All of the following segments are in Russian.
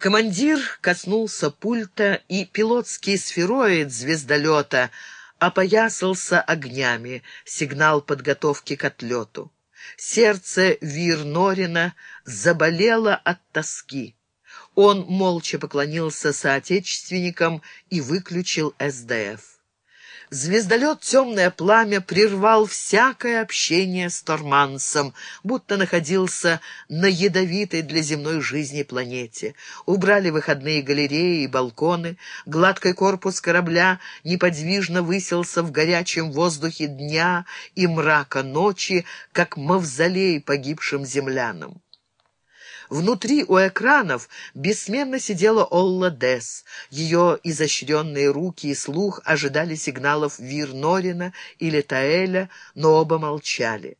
Командир коснулся пульта, и пилотский сфероид звездолета опоясался огнями, сигнал подготовки к отлету. Сердце Вир Норина заболело от тоски. Он молча поклонился соотечественникам и выключил СДФ. Звездолет «Темное пламя» прервал всякое общение с Тормансом, будто находился на ядовитой для земной жизни планете. Убрали выходные галереи и балконы, гладкий корпус корабля неподвижно высился в горячем воздухе дня и мрака ночи, как мавзолей погибшим землянам. Внутри у экранов бессменно сидела Олла Дес. Ее изощренные руки и слух ожидали сигналов Вир Норина или Таэля, но оба молчали.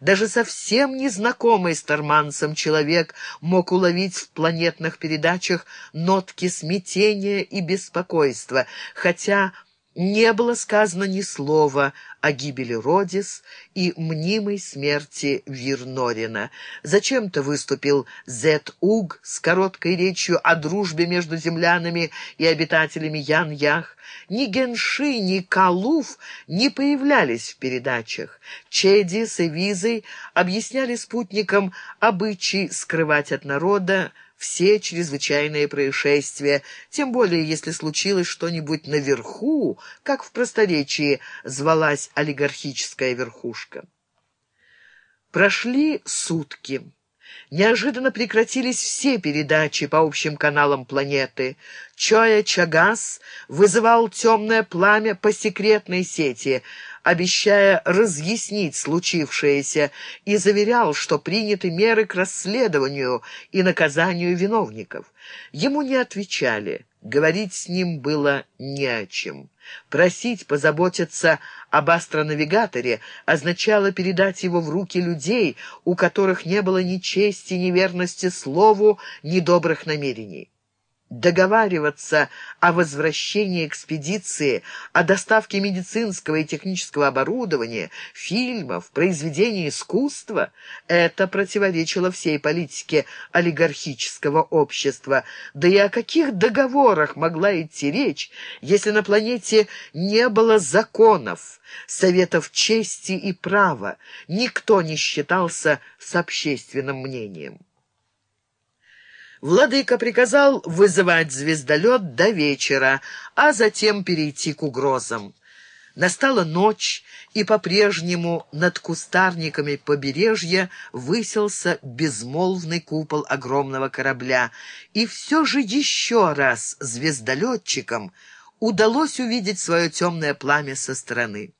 Даже совсем незнакомый с Тормансом человек мог уловить в планетных передачах нотки смятения и беспокойства, хотя не было сказано ни слова о гибели Родис и мнимой смерти Вирнорина. Зачем-то выступил Зет-Уг с короткой речью о дружбе между землянами и обитателями Ян-Ях. Ни Генши, ни Калуф не появлялись в передачах. Чеди с Эвизой объясняли спутникам обычай скрывать от народа все чрезвычайные происшествия, тем более если случилось что-нибудь наверху, как в просторечии звалась олигархическая верхушка. Прошли сутки. Неожиданно прекратились все передачи по общим каналам планеты. Чоя Чагас вызывал темное пламя по секретной сети — обещая разъяснить случившееся, и заверял, что приняты меры к расследованию и наказанию виновников. Ему не отвечали, говорить с ним было не о чем. Просить позаботиться об астронавигаторе означало передать его в руки людей, у которых не было ни чести, ни верности слову, ни добрых намерений договариваться о возвращении экспедиции, о доставке медицинского и технического оборудования, фильмов, произведений искусства, это противоречило всей политике олигархического общества. Да и о каких договорах могла идти речь, если на планете не было законов, советов чести и права, никто не считался с общественным мнением? Владыка приказал вызывать звездолет до вечера, а затем перейти к угрозам. Настала ночь, и по-прежнему над кустарниками побережья высился безмолвный купол огромного корабля. И все же еще раз звездолетчикам удалось увидеть свое темное пламя со стороны.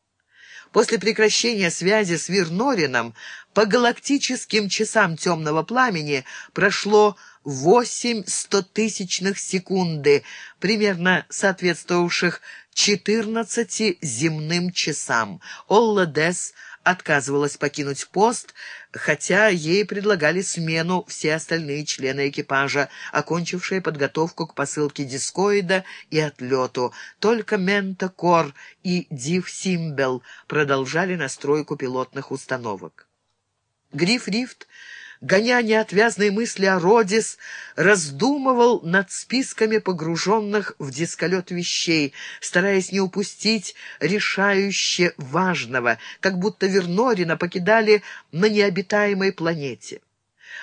После прекращения связи с Вирнорином по галактическим часам темного пламени прошло восемь стотысячных секунды, примерно соответствовавших четырнадцати земным часам. Олла Дес отказывалась покинуть пост, хотя ей предлагали смену все остальные члены экипажа, окончившие подготовку к посылке дискоида и отлету. Только Мента Кор и Див Симбел продолжали настройку пилотных установок. Гриф Рифт гоня неотвязные мысли о Родис, раздумывал над списками погруженных в дисколет вещей, стараясь не упустить решающе важного, как будто Вернорина покидали на необитаемой планете.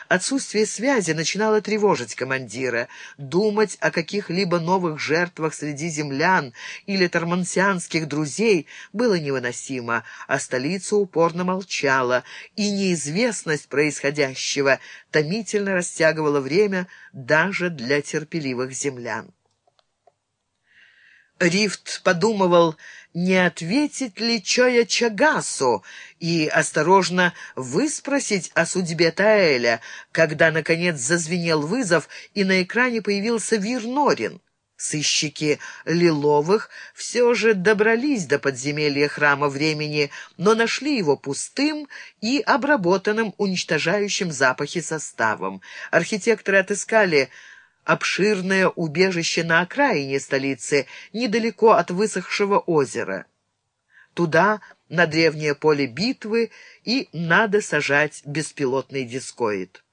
Отсутствие связи начинало тревожить командира. Думать о каких-либо новых жертвах среди землян или тормансианских друзей было невыносимо, а столица упорно молчала, и неизвестность происходящего томительно растягивала время даже для терпеливых землян. Рифт подумывал, не ответить ли Чоя Чагасу и осторожно выспросить о судьбе Таэля, когда, наконец, зазвенел вызов, и на экране появился Вир Норин. Сыщики Лиловых все же добрались до подземелья храма времени, но нашли его пустым и обработанным уничтожающим запахи составом. Архитекторы отыскали обширное убежище на окраине столицы, недалеко от высохшего озера. Туда, на древнее поле битвы, и надо сажать беспилотный дискоид.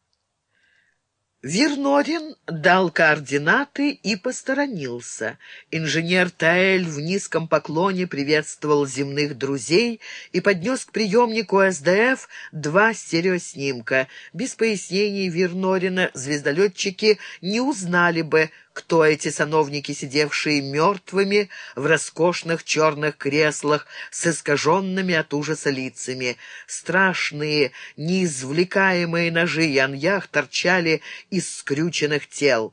Вернорин дал координаты и посторонился. Инженер Таэль в низком поклоне приветствовал земных друзей и поднес к приемнику СДФ два стереоснимка. Без пояснений Вернорина звездолетчики не узнали бы, кто эти сановники, сидевшие мертвыми в роскошных черных креслах с искаженными от ужаса лицами. Страшные, неизвлекаемые ножи яньях торчали из скрюченных тел.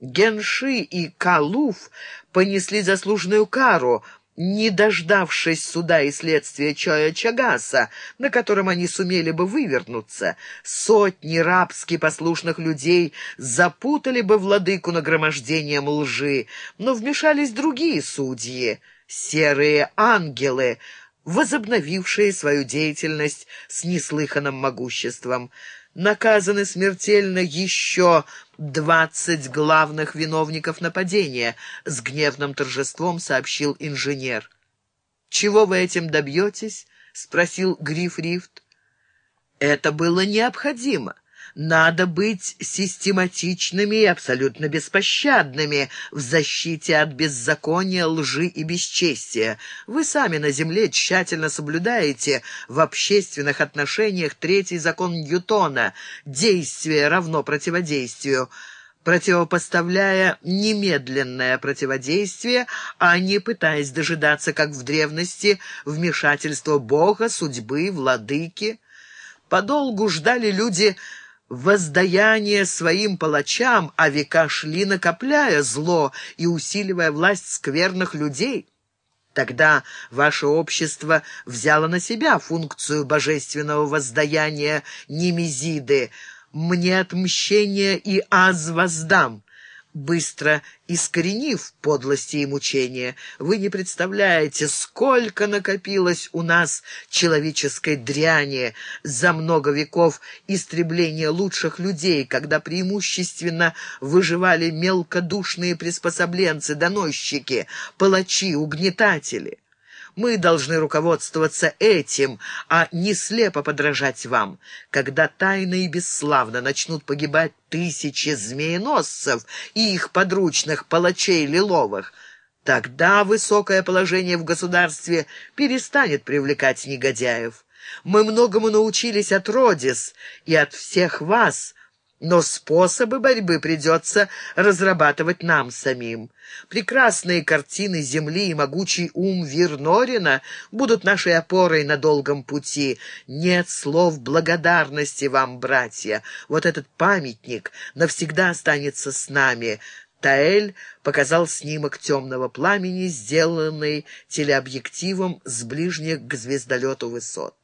Генши и Калуф понесли заслуженную кару — не дождавшись суда и следствия Чоя Чагаса, на котором они сумели бы вывернуться, сотни рабски послушных людей запутали бы владыку нагромождением лжи, но вмешались другие судьи, серые ангелы, возобновившие свою деятельность с неслыханным могуществом наказаны смертельно еще двадцать главных виновников нападения, с гневным торжеством сообщил инженер. «Чего вы этим добьетесь?» — спросил Гриф Рифт. «Это было необходимо». Надо быть систематичными и абсолютно беспощадными в защите от беззакония, лжи и бесчестия. Вы сами на земле тщательно соблюдаете в общественных отношениях третий закон Ньютона «действие равно противодействию», противопоставляя немедленное противодействие, а не пытаясь дожидаться, как в древности, вмешательства Бога, судьбы, владыки. Подолгу ждали люди воздаяние своим палачам, а века шли, накопляя зло и усиливая власть скверных людей. Тогда ваше общество взяло на себя функцию божественного воздаяния Немезиды. «Мне отмщение и аз воздам» быстро искоренив подлости и мучения. Вы не представляете, сколько накопилось у нас человеческой дряни за много веков истребления лучших людей, когда преимущественно выживали мелкодушные приспособленцы, доносчики, палачи, угнетатели. Мы должны руководствоваться этим, а не слепо подражать вам. Когда тайно и бесславно начнут погибать тысячи змееносцев и их подручных палачей лиловых, тогда высокое положение в государстве перестанет привлекать негодяев. Мы многому научились от Родис и от всех вас, но способы борьбы придется разрабатывать нам самим. Прекрасные картины земли и могучий ум Вирнорина будут нашей опорой на долгом пути. Нет слов благодарности вам, братья. Вот этот памятник навсегда останется с нами. Таэль показал снимок темного пламени, сделанный телеобъективом с ближних к звездолету высот.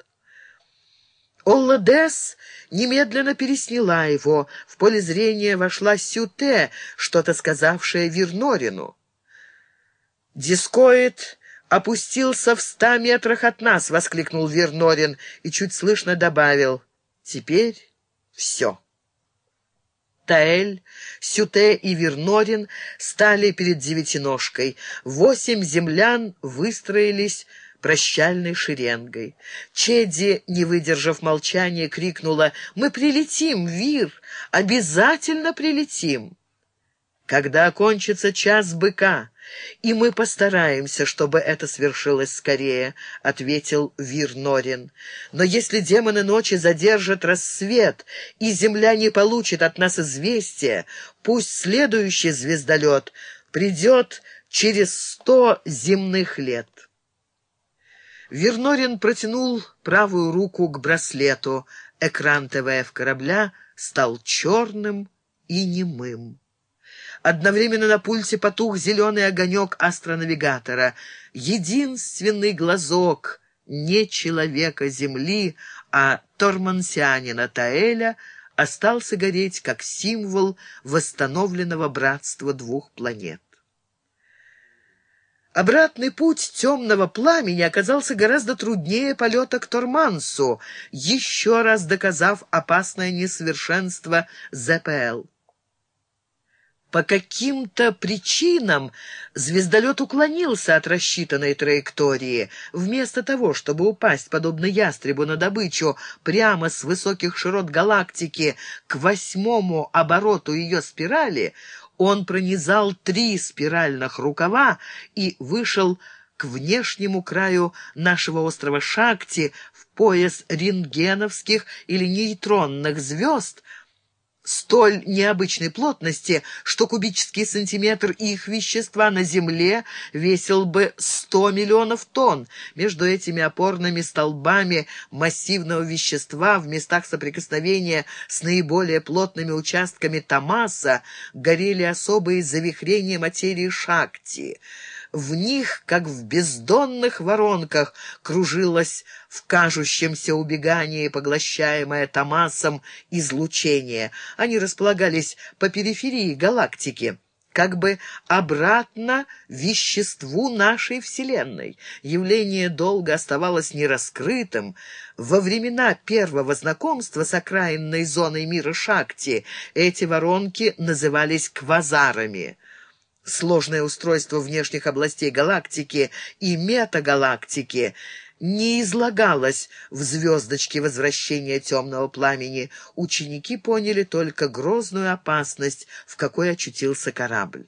Олла Десс немедленно пересняла его. В поле зрения вошла Сюте, что-то сказавшая Вернорину. «Дискоид опустился в ста метрах от нас!» — воскликнул Вернорин и чуть слышно добавил. «Теперь все». Таэль, Сюте и Вернорин стали перед девятиножкой. Восемь землян выстроились прощальной шеренгой. Чеди, не выдержав молчания, крикнула «Мы прилетим, Вир! Обязательно прилетим!» «Когда окончится час быка, и мы постараемся, чтобы это свершилось скорее», — ответил Вир Норин. «Но если демоны ночи задержат рассвет, и земля не получит от нас известия, пусть следующий звездолет придет через сто земных лет». Вернорин протянул правую руку к браслету. Экран ТВФ корабля стал черным и немым. Одновременно на пульте потух зеленый огонек астронавигатора. Единственный глазок не человека Земли, а тормансианина Таэля остался гореть как символ восстановленного братства двух планет. Обратный путь темного пламени оказался гораздо труднее полета к Тормансу, еще раз доказав опасное несовершенство ЗПЛ. По каким-то причинам звездолет уклонился от рассчитанной траектории. Вместо того, чтобы упасть, подобно ястребу, на добычу прямо с высоких широт галактики к восьмому обороту ее спирали, он пронизал три спиральных рукава и вышел к внешнему краю нашего острова Шакти в пояс рентгеновских или нейтронных звезд — столь необычной плотности, что кубический сантиметр их вещества на Земле весил бы 100 миллионов тонн. Между этими опорными столбами массивного вещества в местах соприкосновения с наиболее плотными участками Томаса горели особые завихрения материи Шакти — в них, как в бездонных воронках, кружилось в кажущемся убегании, поглощаемое Томасом, излучение. Они располагались по периферии галактики как бы обратно веществу нашей Вселенной. Явление долго оставалось нераскрытым. Во времена первого знакомства с окраинной зоной мира Шакти эти воронки назывались квазарами. Сложное устройство внешних областей галактики и метагалактики не излагалось в звездочке возвращения темного пламени. Ученики поняли только грозную опасность, в какой очутился корабль.